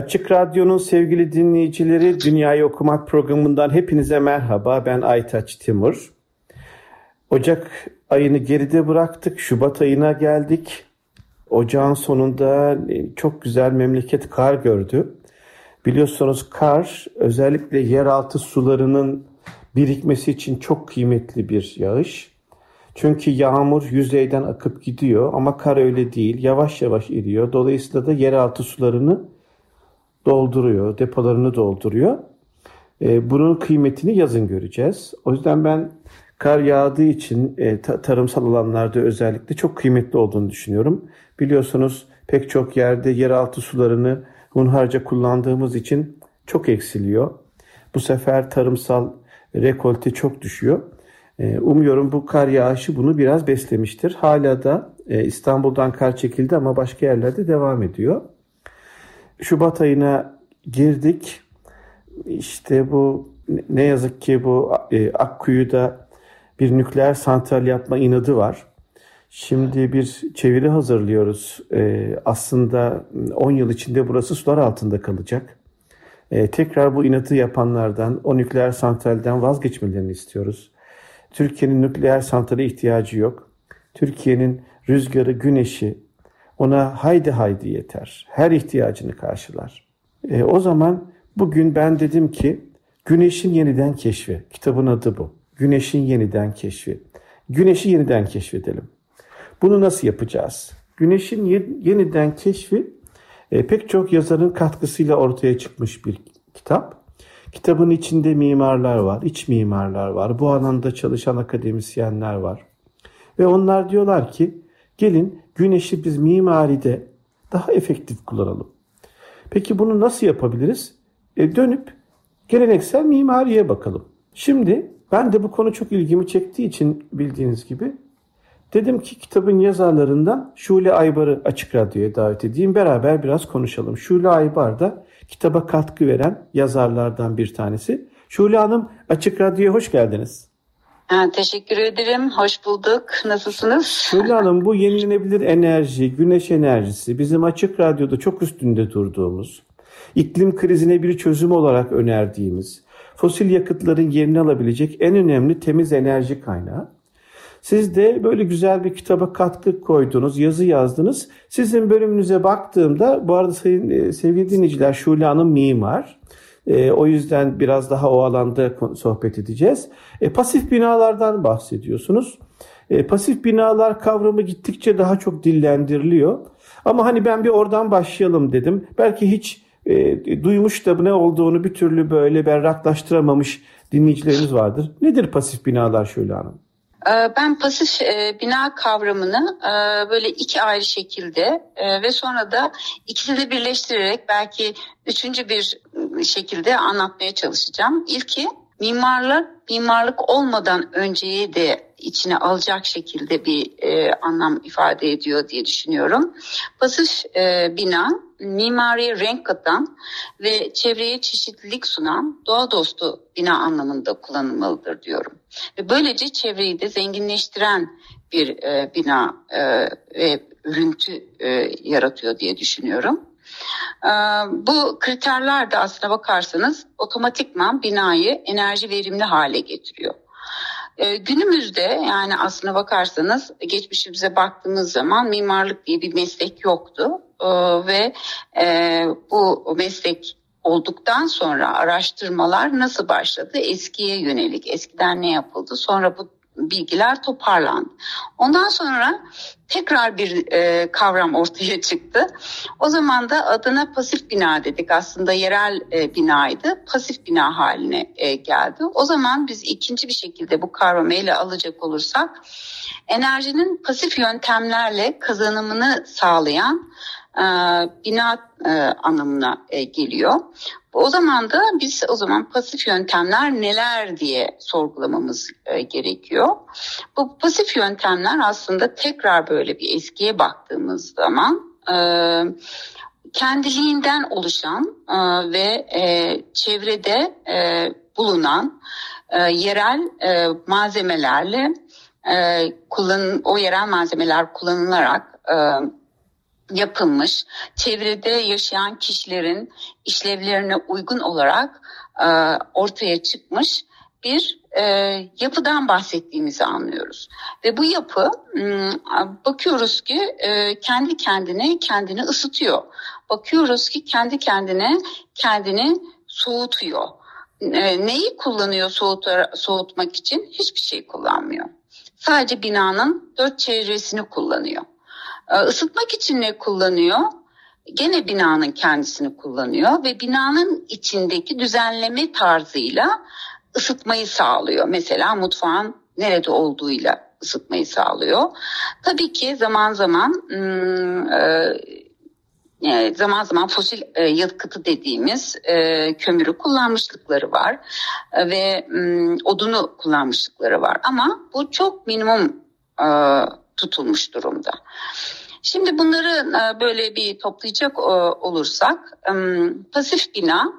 Açık Radyo'nun sevgili dinleyicileri Dünyayı Okumak programından hepinize merhaba. Ben Aytaç Timur. Ocak ayını geride bıraktık. Şubat ayına geldik. Ocağın sonunda çok güzel memleket kar gördü. Biliyorsunuz kar özellikle yeraltı sularının birikmesi için çok kıymetli bir yağış. Çünkü yağmur yüzeyden akıp gidiyor ama kar öyle değil. Yavaş yavaş iriyor. Dolayısıyla da yeraltı sularını dolduruyor, depolarını dolduruyor. E, bunun kıymetini yazın göreceğiz. O yüzden ben kar yağdığı için e, tarımsal alanlarda özellikle çok kıymetli olduğunu düşünüyorum. Biliyorsunuz pek çok yerde yeraltı sularını hunharca kullandığımız için çok eksiliyor. Bu sefer tarımsal rekolte çok düşüyor. E, umuyorum bu kar yağışı bunu biraz beslemiştir. Hala da e, İstanbul'dan kar çekildi ama başka yerlerde devam ediyor. Şubat ayına girdik. İşte bu ne yazık ki bu e, Akkuyu'da bir nükleer santral yapma inadı var. Şimdi bir çeviri hazırlıyoruz. E, aslında 10 yıl içinde burası sular altında kalacak. E, tekrar bu inadı yapanlardan, o nükleer santralden vazgeçmelerini istiyoruz. Türkiye'nin nükleer santrale ihtiyacı yok. Türkiye'nin rüzgarı, güneşi, ona haydi haydi yeter. Her ihtiyacını karşılar. E, o zaman bugün ben dedim ki Güneşin yeniden keşfi. Kitabın adı bu. Güneşin yeniden keşfi. Güneşi yeniden keşfedelim. Bunu nasıl yapacağız? Güneşin yeniden keşfi e, pek çok yazarın katkısıyla ortaya çıkmış bir kitap. Kitabın içinde mimarlar var, iç mimarlar var, bu alanda çalışan akademisyenler var. Ve onlar diyorlar ki gelin güneşi biz mimaride daha efektif kullanalım. Peki bunu nasıl yapabiliriz? E, dönüp geleneksel mimariye bakalım. Şimdi ben de bu konu çok ilgimi çektiği için bildiğiniz gibi dedim ki kitabın yazarlarından Şule Aybar'ı Açık Radyo'ya davet edeyim. Beraber biraz konuşalım. Şule Aybar da kitaba katkı veren yazarlardan bir tanesi. Şule Hanım Açık Radyo'ya hoş geldiniz. Teşekkür ederim. Hoş bulduk. Nasılsınız? Şule Hanım bu yenilenebilir enerji, güneş enerjisi bizim Açık Radyo'da çok üstünde durduğumuz, iklim krizine bir çözüm olarak önerdiğimiz, fosil yakıtların yerini alabilecek en önemli temiz enerji kaynağı. Siz de böyle güzel bir kitaba katkı koydunuz, yazı yazdınız. Sizin bölümünüze baktığımda, bu arada sayın, e, sevgili dinleyiciler Şule Hanım mimar. E, o yüzden biraz daha o alanda sohbet edeceğiz. E, pasif binalardan bahsediyorsunuz. E, pasif binalar kavramı gittikçe daha çok dillendiriliyor. Ama hani ben bir oradan başlayalım dedim. Belki hiç e, duymuş da ne olduğunu bir türlü böyle berraklaştıramamış dinleyicilerimiz vardır. Nedir pasif binalar şöyle hanım? Ee, ben pasif e, bina kavramını e, böyle iki ayrı şekilde e, ve sonra da ikisi de birleştirerek belki üçüncü bir şekilde anlatmaya çalışacağım. İlki mimarlık mimarlık olmadan önceyi de içine alacak şekilde bir e, anlam ifade ediyor diye düşünüyorum. Pasif e, bina mimariye renk katan ve çevreye çeşitlilik sunan doğa dostu bina anlamında kullanılmalıdır diyorum. Ve böylece çevreyi de zenginleştiren bir e, bina e, ve örüntü e, yaratıyor diye düşünüyorum. Ee, bu kriterler de aslına bakarsanız otomatikman binayı enerji verimli hale getiriyor. Ee, günümüzde yani aslına bakarsanız geçmişimize baktığımız zaman mimarlık diye bir meslek yoktu ee, ve e, bu meslek olduktan sonra araştırmalar nasıl başladı? Eskiye yönelik, eskiden ne yapıldı? Sonra bu bilgiler toparlandı. Ondan sonra tekrar bir e, kavram ortaya çıktı. O zaman da adına pasif bina dedik. Aslında yerel e, binaydı. Pasif bina haline e, geldi. O zaman biz ikinci bir şekilde bu kavramı ele alacak olursak enerjinin pasif yöntemlerle kazanımını sağlayan e, bina e, anlamına e, geliyor. O zaman da biz o zaman pasif yöntemler neler diye sorgulamamız e, gerekiyor. Bu pasif yöntemler aslında tekrar böyle bir eskiye baktığımız zaman e, kendiliğinden oluşan e, ve e, çevrede e, bulunan e, yerel e, malzemelerle e, kullan o yerel malzemeler kullanılarak e, yapılmış, çevrede yaşayan kişilerin işlevlerine uygun olarak e, ortaya çıkmış bir e, yapıdan bahsettiğimizi anlıyoruz. Ve bu yapı bakıyoruz ki e, kendi kendine kendini ısıtıyor. Bakıyoruz ki kendi kendine kendini soğutuyor. E, neyi kullanıyor soğutar, soğutmak için? Hiçbir şey kullanmıyor. Sadece binanın dört çevresini kullanıyor. Isıtmak için ne kullanıyor? Gene binanın kendisini kullanıyor ve binanın içindeki düzenleme tarzıyla ısıtmayı sağlıyor. Mesela mutfağın nerede olduğuyla ısıtmayı sağlıyor. Tabii ki zaman zaman hmm, e, zaman zaman fosil e, yakıtı dediğimiz e, kömürü kullanmışlıkları var ve hmm, odunu kullanmışlıkları var ama bu çok minimum tutulmuş durumda. Şimdi bunları böyle bir toplayacak olursak pasif bina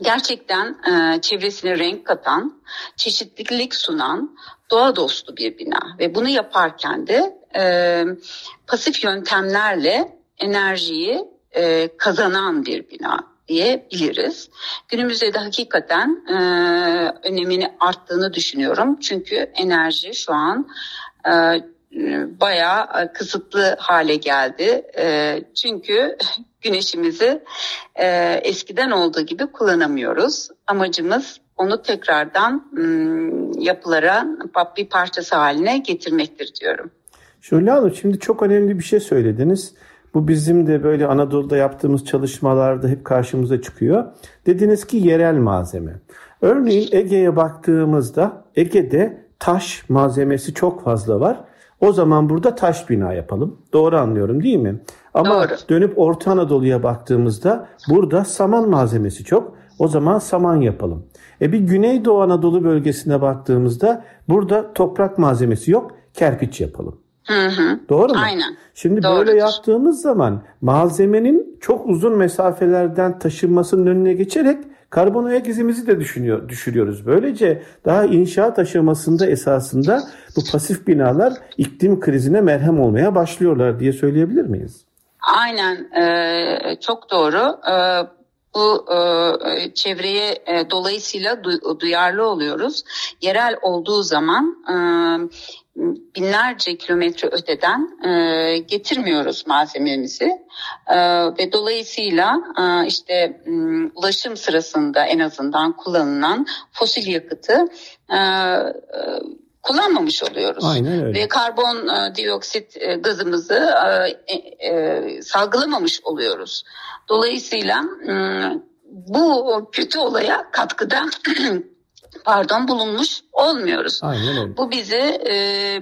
gerçekten çevresine renk katan, çeşitlilik sunan, doğa dostu bir bina ve bunu yaparken de pasif yöntemlerle enerjiyi kazanan bir bina diyebiliriz. Günümüzde de hakikaten e, önemini arttığını düşünüyorum. Çünkü enerji şu an e, bayağı e, kısıtlı hale geldi. E, çünkü güneşimizi e, eskiden olduğu gibi kullanamıyoruz. Amacımız onu tekrardan yapılara bir parçası haline getirmektir diyorum. Şöyle Hanım şimdi çok önemli bir şey söylediniz. Bu bizim de böyle Anadolu'da yaptığımız çalışmalarda hep karşımıza çıkıyor. Dediniz ki yerel malzeme. Örneğin Ege'ye baktığımızda Ege'de taş malzemesi çok fazla var o zaman burada taş bina yapalım. Doğru anlıyorum değil mi? Ama Doğru. dönüp Orta Anadolu'ya baktığımızda burada saman malzemesi çok. O zaman saman yapalım. E bir Güneydoğu Anadolu bölgesine baktığımızda burada toprak malzemesi yok. Kerpiç yapalım. Hı hı. Doğru mu? Aynen. Şimdi Doğrudur. böyle yaptığımız zaman malzemenin çok uzun mesafelerden taşınmasının önüne geçerek karbon ayak izimizi de düşünüyor, düşürüyoruz. Böylece daha inşaat aşamasında esasında bu pasif binalar iklim krizine merhem olmaya başlıyorlar diye söyleyebilir miyiz? Aynen ee, çok doğru. Ee, bu e, çevreye e, dolayısıyla du, duyarlı oluyoruz. Yerel olduğu zaman e, binlerce kilometre öteden e, getirmiyoruz malzememizi e, ve dolayısıyla e, işte ulaşım sırasında en azından kullanılan fosil yakıtı e, e, kullanmamış oluyoruz. Aynen öyle. Ve karbon e, dioksit e, gazımızı e, e, salgılamamış oluyoruz. Dolayısıyla e, bu kötü olaya katkıda pardon bulunmuş olmuyoruz. Aynen öyle. Bu bizi e,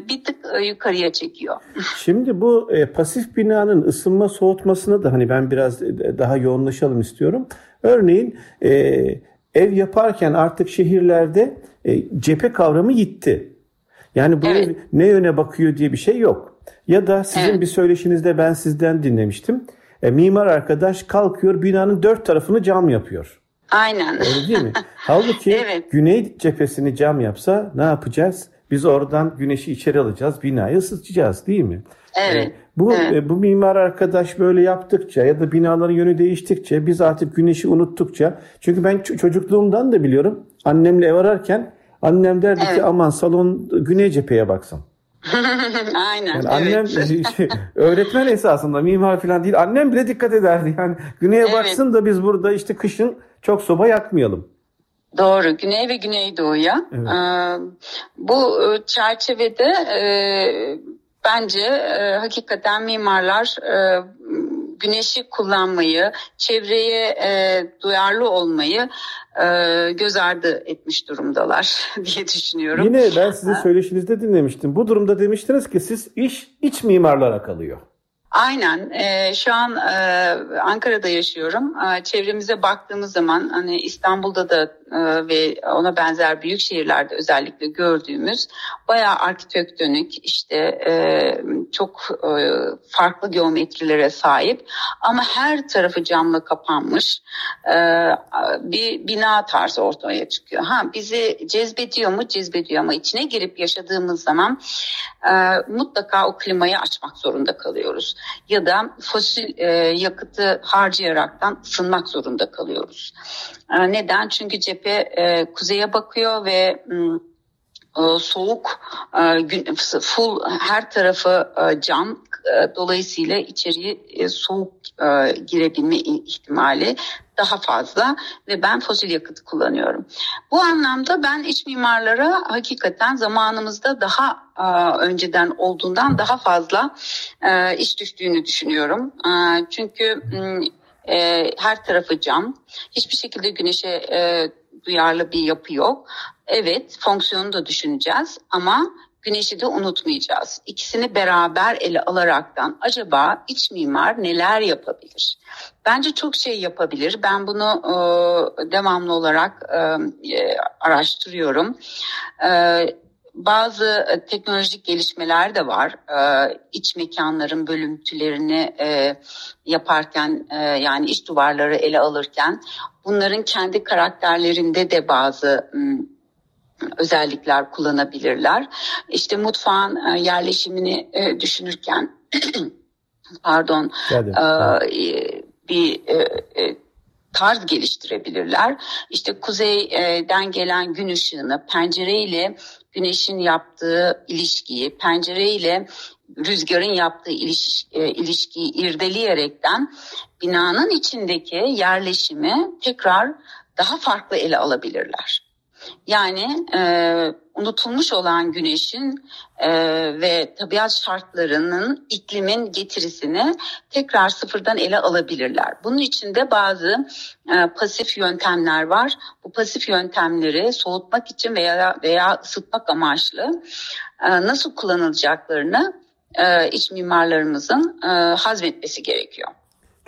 bir tık e, yukarıya çekiyor. Şimdi bu e, pasif binanın ısınma soğutmasına da hani ben biraz e, daha yoğunlaşalım istiyorum. Örneğin e, ev yaparken artık şehirlerde e, cephe kavramı gitti. Yani bu evet. ne yöne bakıyor diye bir şey yok. Ya da sizin evet. bir söyleşinizde ben sizden dinlemiştim. E, mimar arkadaş kalkıyor binanın dört tarafını cam yapıyor. Aynen. Öyle değil mi? Halbuki evet. güney cephesini cam yapsa ne yapacağız? Biz oradan güneşi içeri alacağız, binayı ısıtacağız değil mi? Evet. E, bu evet. E, bu mimar arkadaş böyle yaptıkça ya da binaların yönü değiştikçe biz artık güneşi unuttukça çünkü ben çocukluğumdan da biliyorum annemle ev ararken annem derdi evet. ki aman salon güney cepheye baksın. Aynen. Yani annem evet. öğretmen esasında mimar falan değil. Annem bile dikkat ederdi. Yani güneye evet. baksın da biz burada işte kışın çok soba yakmayalım. Doğru, Güney ve Güneydoğu'ya. Evet. Ee, bu e, çerçevede e, bence e, hakikaten mimarlar e, güneşi kullanmayı, çevreye e, duyarlı olmayı e, göz ardı etmiş durumdalar diye düşünüyorum. Yine ben sizin söyleşinizde dinlemiştim. Bu durumda demiştiniz ki siz iş iç mimarlara kalıyor. Aynen. E, şu an e, Ankara'da yaşıyorum. E, çevremize baktığımız zaman hani İstanbul'da da e, ve ona benzer büyük şehirlerde özellikle gördüğümüz bayağı arkitektonik işte e, çok e, farklı geometrilere sahip ama her tarafı camla kapanmış e, bir bina tarzı ortaya çıkıyor. Ha bizi cezbediyor mu? Cezbediyor ama içine girip yaşadığımız zaman e, mutlaka o klimayı açmak zorunda kalıyoruz ya da fosil e, yakıtı harcayaraktan ısınmak zorunda kalıyoruz. E, neden? Çünkü cephe e, kuzeye bakıyor ve e, soğuk e, full her tarafı e, cam dolayısıyla içeriye e, soğuk e, girebilme ihtimali daha fazla ve ben fosil yakıtı kullanıyorum. Bu anlamda ben iç mimarlara hakikaten zamanımızda daha e, önceden olduğundan daha fazla e, iş düştüğünü düşünüyorum. E, çünkü e, her tarafı cam, hiçbir şekilde güneşe e, duyarlı bir yapı yok. Evet fonksiyonu da düşüneceğiz ama güneşi de unutmayacağız. İkisini beraber ele alaraktan acaba iç mimar neler yapabilir? Bence çok şey yapabilir. Ben bunu e, devamlı olarak e, e araştırıyorum. E, bazı teknolojik gelişmeler de var. Ee, iç mekanların bölüntülerini e, yaparken e, yani iç duvarları ele alırken bunların kendi karakterlerinde de bazı özellikler kullanabilirler. İşte mutfağın e, yerleşimini e, düşünürken pardon e, bir tarz geliştirebilirler. İşte kuzeyden gelen gün ışığını pencereyle güneşin yaptığı ilişkiyi, pencereyle rüzgarın yaptığı iliş, ilişkiyi irdeleyerekten binanın içindeki yerleşimi tekrar daha farklı ele alabilirler. Yani e, unutulmuş olan güneşin e, ve tabiat şartlarının iklimin getirisini tekrar sıfırdan ele alabilirler. Bunun için de bazı e, pasif yöntemler var. Bu pasif yöntemleri soğutmak için veya veya ısıtmak amaçlı e, nasıl kullanılacaklarını e, iç mimarlarımızın e, hazmetmesi gerekiyor.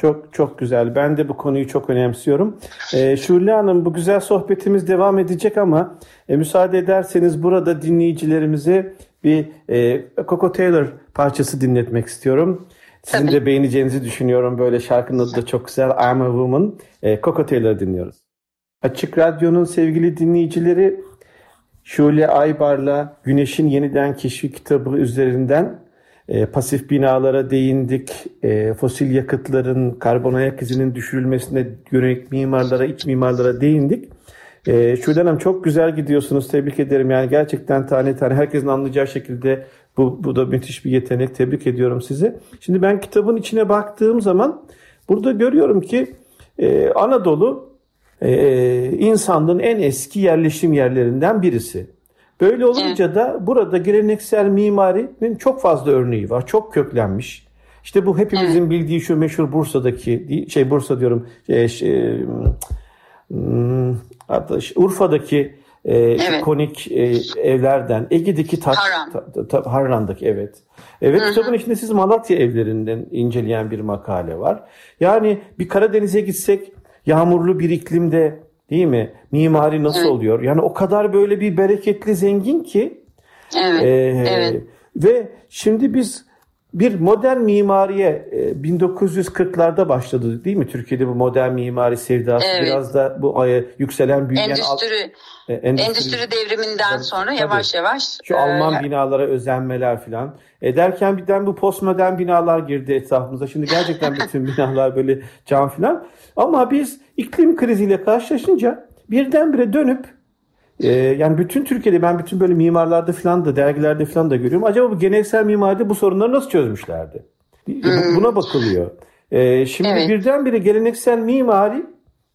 Çok çok güzel. Ben de bu konuyu çok önemsiyorum. Ee, Şule Hanım bu güzel sohbetimiz devam edecek ama e, müsaade ederseniz burada dinleyicilerimize bir e, Coco Taylor parçası dinletmek istiyorum. Sizin Tabii. de beğeneceğinizi düşünüyorum. Böyle şarkının adı da çok güzel. I'm a Woman. E, Coco Taylor dinliyoruz. Açık Radyo'nun sevgili dinleyicileri Şule Aybar'la Güneşin Yeniden Keşfi kitabı üzerinden e, pasif binalara değindik. E, fosil yakıtların karbon ayak izinin düşürülmesine yönelik mimarlara, iç mimarlara değindik. E, Şuradan Hanım çok güzel gidiyorsunuz. Tebrik ederim. Yani gerçekten tane tane herkesin anlayacağı şekilde bu, bu da müthiş bir yetenek. Tebrik ediyorum sizi. Şimdi ben kitabın içine baktığım zaman burada görüyorum ki e, Anadolu e, insanlığın en eski yerleşim yerlerinden birisi. Böyle olunca evet. da burada geleneksel mimarinin çok fazla örneği var. Çok köklenmiş. İşte bu hepimizin evet. bildiği şu meşhur Bursa'daki şey Bursa diyorum şey, şey, hmm, Urfa'daki e, evet. ikonik e, evlerden Ege'deki taş Harran. Ta, ta, Harran'daki evet. Evet kitabın içinde siz Malatya evlerinden inceleyen bir makale var. Yani bir Karadeniz'e gitsek yağmurlu bir iklimde Değil mi? Mimari nasıl evet. oluyor? Yani o kadar böyle bir bereketli zengin ki. Evet. E, evet. Ve şimdi biz bir modern mimariye 1940'larda başladı değil mi? Türkiye'de bu modern mimari sevdası evet. biraz da bu yükselen büyüyen endüstri e, endüstri, endüstri devriminden tabii, sonra tabii. yavaş yavaş şu e, Alman binalara özenmeler filan. Ederken birden bu postmodern binalar girdi etrafımıza. Şimdi gerçekten bütün binalar böyle cam filan. Ama biz iklim kriziyle karşılaşınca birdenbire dönüp e, yani bütün Türkiye'de ben bütün böyle mimarlarda falan da dergilerde falan da görüyorum. Acaba bu geleneksel mimaride bu sorunları nasıl çözmüşlerdi? Hmm. Buna bakılıyor. E, şimdi evet. birdenbire geleneksel mimari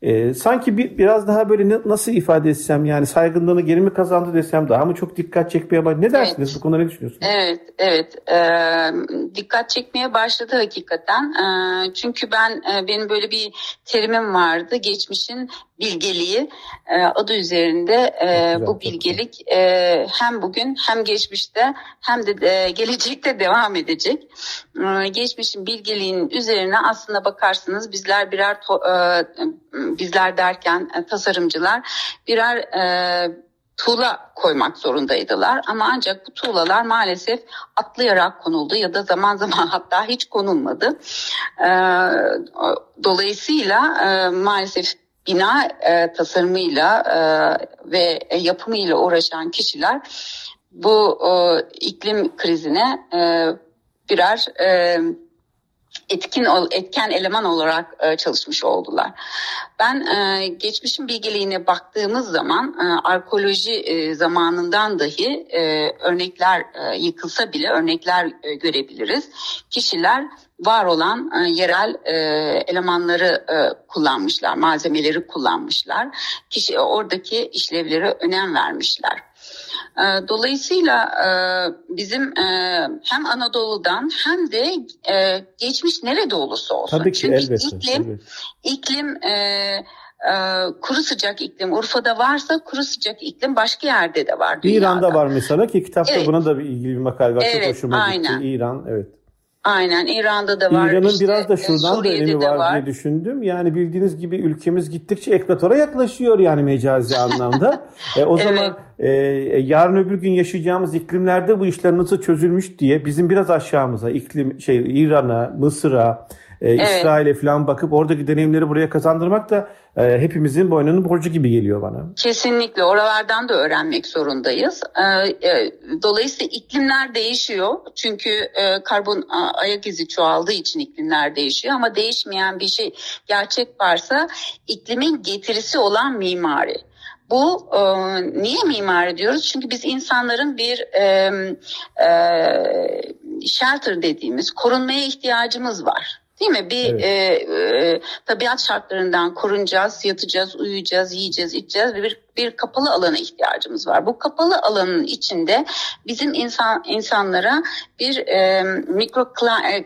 e, sanki bir biraz daha böyle nasıl ifade etsem yani saygınlığını geri mi kazandı desem daha mı çok dikkat çekmeye başladı? Ne dersiniz evet. bu konuda ne düşünüyorsunuz? Evet, evet. E, dikkat çekmeye başladı hakikaten. E, çünkü ben e, benim böyle bir terimim vardı. Geçmişin bilgeliği e, adı üzerinde e, bu bilgelik e, hem bugün hem geçmişte hem de e, gelecekte devam edecek. E, geçmişin bilgeliğinin üzerine aslında bakarsınız bizler birer to, e, bizler derken e, tasarımcılar birer e, tuğla koymak zorundaydılar ama ancak bu tuğlalar maalesef atlayarak konuldu ya da zaman zaman hatta hiç konulmadı. E, dolayısıyla e, maalesef bina e, tasarımıyla e, ve yapımıyla uğraşan kişiler bu e, iklim krizine e, birer e, etkin etken eleman olarak e, çalışmış oldular. Ben e, geçmişin bilgeliğine baktığımız zaman e, arkeoloji zamanından dahi örnekler yıkılsa bile örnekler görebiliriz. Kişiler var olan yerel elemanları kullanmışlar, malzemeleri kullanmışlar. Kişi oradaki işlevlere önem vermişler. E, dolayısıyla e, bizim e, hem Anadolu'dan hem de e, geçmiş nerede olursa olsun. Tabii ki Çünkü elbette. iklim, tabii. iklim kuru sıcak iklim Urfa'da varsa kuru sıcak iklim başka yerde de var. Dünyada. İran'da var mesela ki kitapta Evet. buna da bir ilgili bir makale var. Evet, Çok hoşuma aynen. gitti. İran evet. Aynen İran'da da var. İran'ın işte, biraz da e, şuradan da Suriye'de önemi de var, diye düşündüm. Yani bildiğiniz gibi ülkemiz gittikçe ekvatora yaklaşıyor yani mecazi anlamda. E, o Evet. zaman e, e, yarın öbür gün yaşayacağımız iklimlerde bu işler nasıl çözülmüş diye bizim biraz aşağımıza iklim şey İran'a, Mısır'a, e, Evet. İsrail'e falan bakıp oradaki deneyimleri buraya kazandırmak da e, hepimizin boynunun borcu gibi geliyor bana. Kesinlikle oralardan da öğrenmek zorundayız. Ee, e, Dolayısıyla iklimler değişiyor. Çünkü e, karbon ayak izi çoğaldığı için iklimler değişiyor. Ama değişmeyen bir şey gerçek varsa iklimin getirisi olan mimari. Bu e, niye mimari diyoruz? Çünkü biz insanların bir e, e, shelter dediğimiz korunmaya ihtiyacımız var. Değil mi? Bir Evet. e, e, tabiat şartlarından korunacağız, yatacağız, uyuyacağız, yiyeceğiz, içeceğiz bir, bir kapalı alana ihtiyacımız var. Bu kapalı alanın içinde bizim insan insanlara bir e, mikro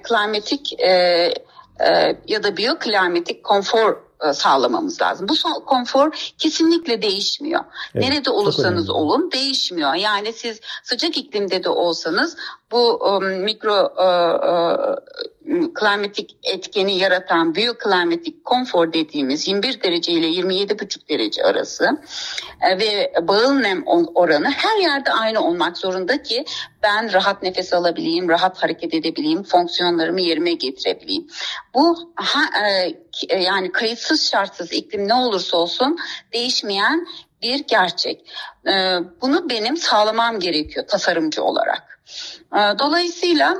klimatik e, e, ya da biyoklimatik konfor sağlamamız lazım. Bu konfor kesinlikle değişmiyor. Evet, Nerede olursanız olun değişmiyor. Yani siz sıcak iklimde de olsanız bu e, mikro e, e, klimatik etkeni yaratan biyoklimatik konfor dediğimiz 21 derece ile 27,5 derece arası e, ve bağıl nem oranı her yerde aynı olmak zorunda ki ben rahat nefes alabileyim, rahat hareket edebileyim, fonksiyonlarımı yerime getirebileyim. Bu ha, e, e, yani kayıtsız şartsız iklim ne olursa olsun değişmeyen bir gerçek. E, bunu benim sağlamam gerekiyor tasarımcı olarak. E, Dolayısıyla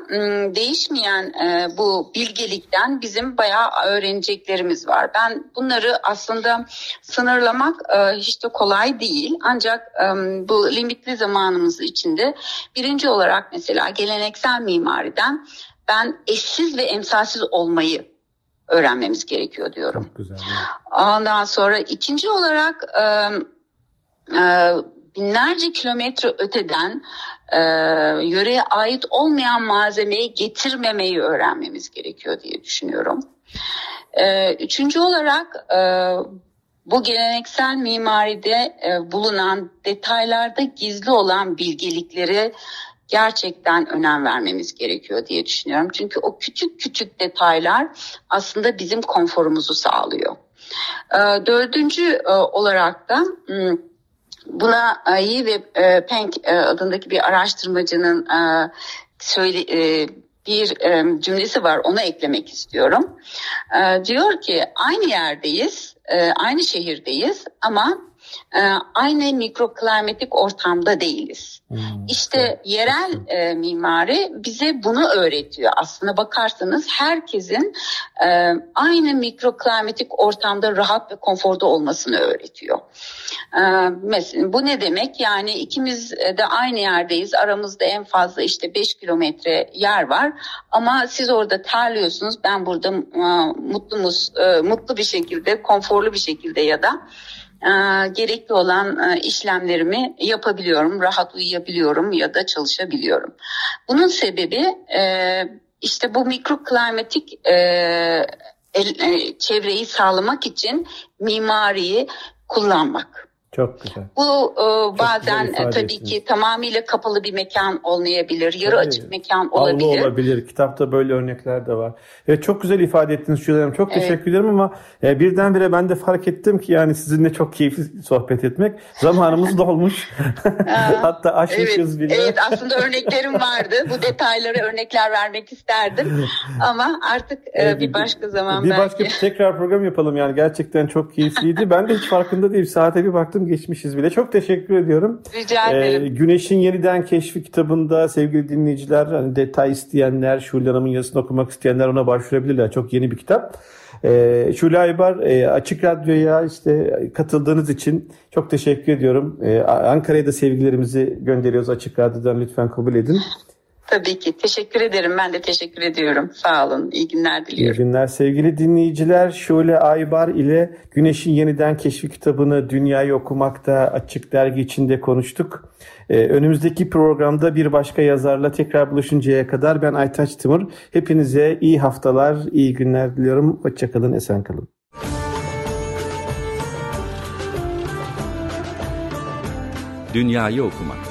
değişmeyen e, bu bilgelikten bizim bayağı öğreneceklerimiz var. Ben bunları aslında sınırlamak e, hiç de kolay değil. Ancak bu limitli zamanımız içinde birinci olarak mesela geleneksel mimariden ben eşsiz ve emsalsiz olmayı öğrenmemiz gerekiyor diyorum. Çok güzel. Ondan sonra ikinci olarak e, e, binlerce kilometre öteden e, yöreye ait olmayan malzemeyi getirmemeyi öğrenmemiz gerekiyor diye düşünüyorum. E, üçüncü olarak e, bu geleneksel mimaride e, bulunan detaylarda gizli olan bilgelikleri gerçekten önem vermemiz gerekiyor diye düşünüyorum. Çünkü o küçük küçük detaylar aslında bizim konforumuzu sağlıyor. E, dördüncü e, olarak da hmm, buna e, Yi ve e, Peng e, adındaki bir araştırmacının e, söyle e, bir e, cümlesi var onu eklemek istiyorum. E, diyor ki aynı yerdeyiz, e, aynı şehirdeyiz ama e, aynı mikroklimatik ortamda değiliz. Hmm, işte yerel e, mimari bize bunu öğretiyor. Aslına bakarsanız herkesin e, aynı mikroklimatik ortamda rahat ve konforda olmasını öğretiyor. E, mesela bu ne demek? Yani ikimiz de aynı yerdeyiz. Aramızda en fazla işte 5 kilometre yer var. Ama siz orada terliyorsunuz. Ben burada e, mutlu, e, mutlu bir şekilde, konforlu bir şekilde ya da e, gerekli olan e, işlemlerimi yapabiliyorum, rahat uyuyabiliyorum ya da çalışabiliyorum. Bunun sebebi e, işte bu mikroklimatik e, çevreyi sağlamak için mimariyi kullanmak. Çok güzel. Bu e, bazen e, tabii ettiniz. ki tamamıyla kapalı bir mekan olmayabilir, yarı tabii. açık mekan olabilir. Avlu olabilir. Kitapta böyle örnekler de var. Evet çok güzel ifade ettiniz Şule Çok evet. teşekkür ederim ama e, birdenbire ben de fark ettim ki yani sizinle çok keyifli sohbet etmek. Zamanımız dolmuş. Hatta aşmışız evet, bile. Evet aslında örneklerim vardı. Bu detaylara örnekler vermek isterdim. ama artık e, bir başka zaman bir belki. başka bir tekrar program yapalım yani gerçekten çok keyifliydi. ben de hiç farkında değilim. Saate bir baktım geçmişiz bile. Çok teşekkür ediyorum. Rica ederim. Ee, Güneşin Yeniden Keşfi kitabında sevgili dinleyiciler hani detay isteyenler, Şule Hanım'ın yazısını okumak isteyenler ona başvurabilirler. Çok yeni bir kitap. Ee, Şule Aybar e, Açık Radyo'ya işte katıldığınız için çok teşekkür ediyorum. Ee, Ankara'ya da sevgilerimizi gönderiyoruz Açık Radyo'dan lütfen kabul edin. Tabii ki. Teşekkür ederim. Ben de teşekkür ediyorum. Sağ olun. İyi günler diliyorum. İyi günler sevgili dinleyiciler. Şule Aybar ile Güneşin Yeniden Keşfi kitabını Dünyayı Okumakta Açık Dergi içinde konuştuk. Ee, önümüzdeki programda bir başka yazarla tekrar buluşuncaya kadar ben Aytaç Timur. Hepinize iyi haftalar, iyi günler diliyorum. Hoşçakalın, esen kalın. Dünyayı Okumak